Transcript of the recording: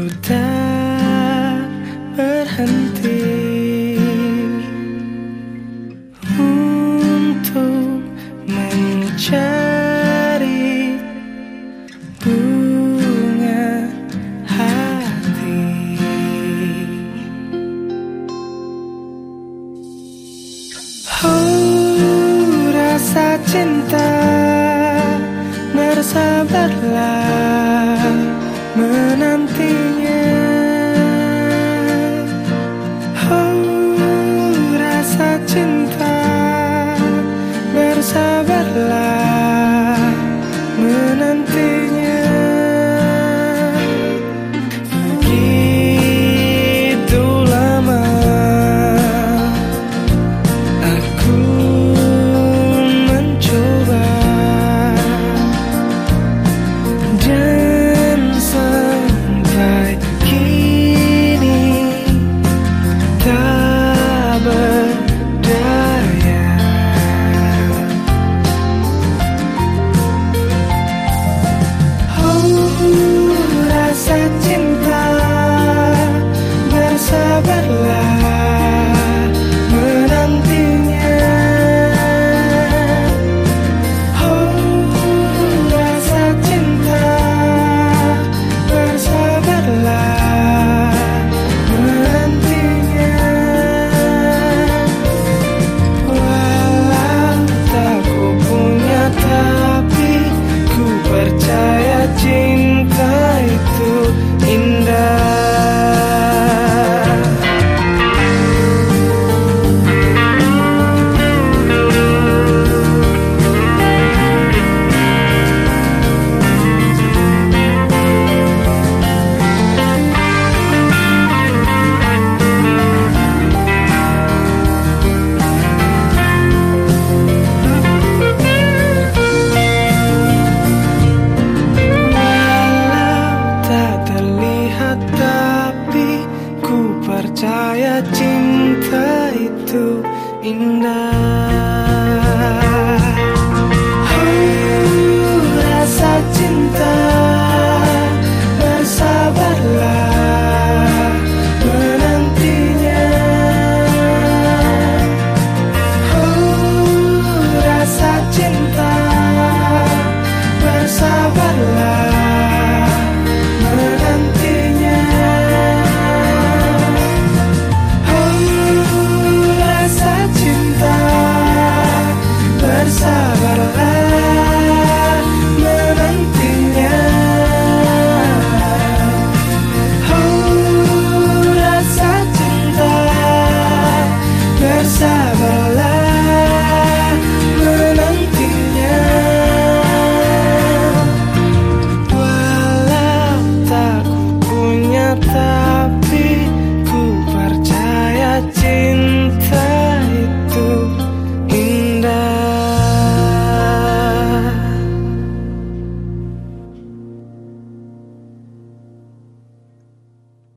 Ku tak berhenti Untuk mencari Bunga hati. Oh rasa cinta Bersabarlah light. indah. Oh, Rasa cinta bersabarlah menantinya. Oh, Rasa cinta bersabarlah